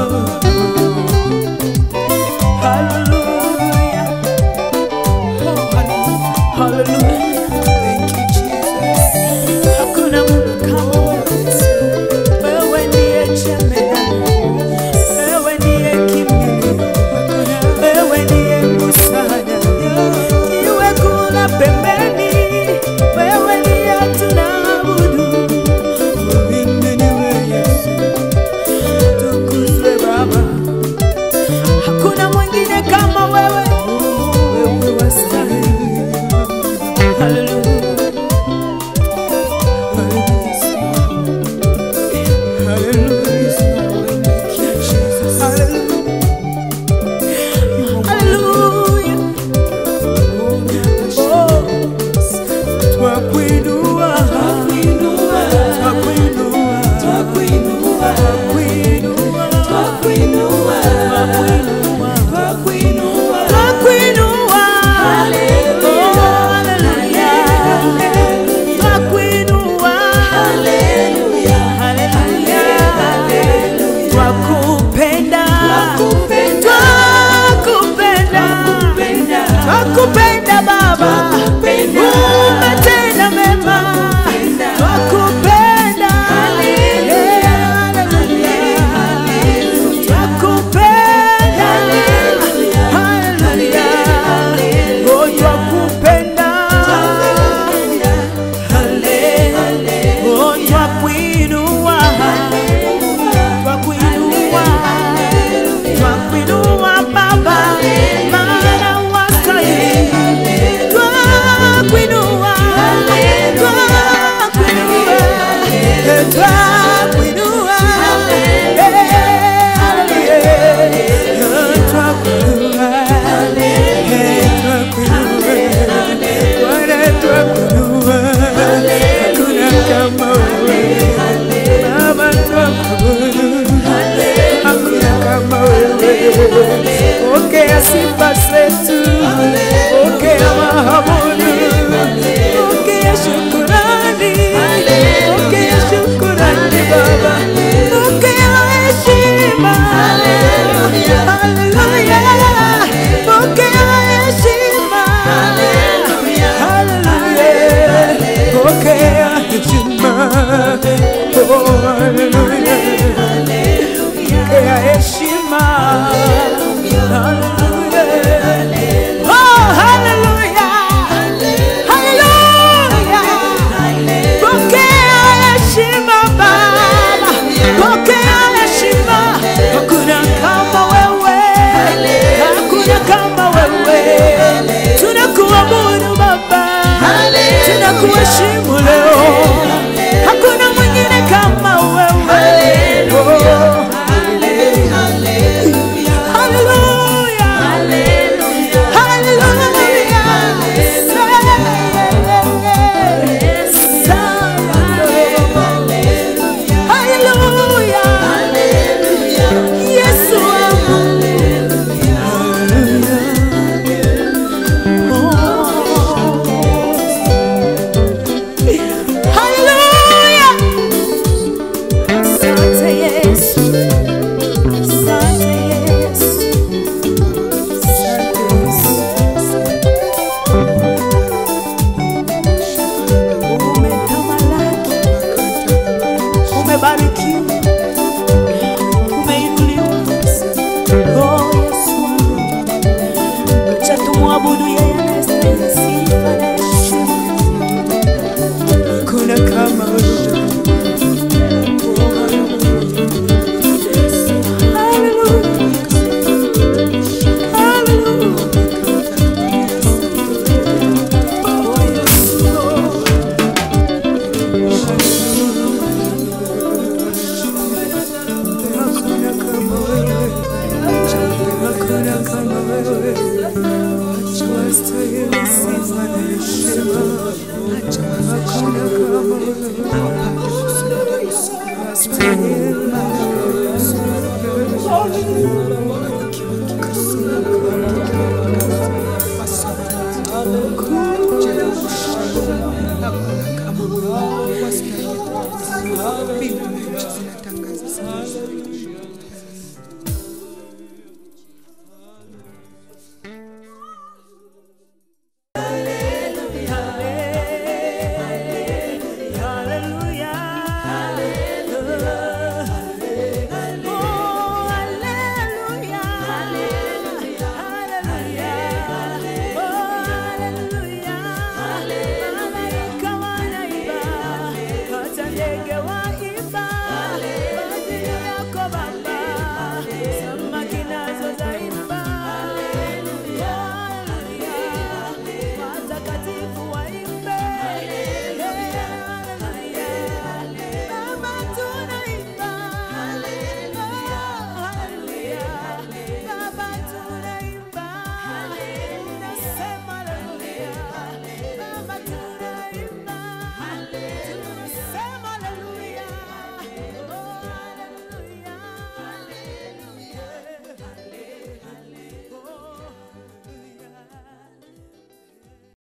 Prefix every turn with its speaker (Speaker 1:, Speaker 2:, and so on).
Speaker 1: amor God we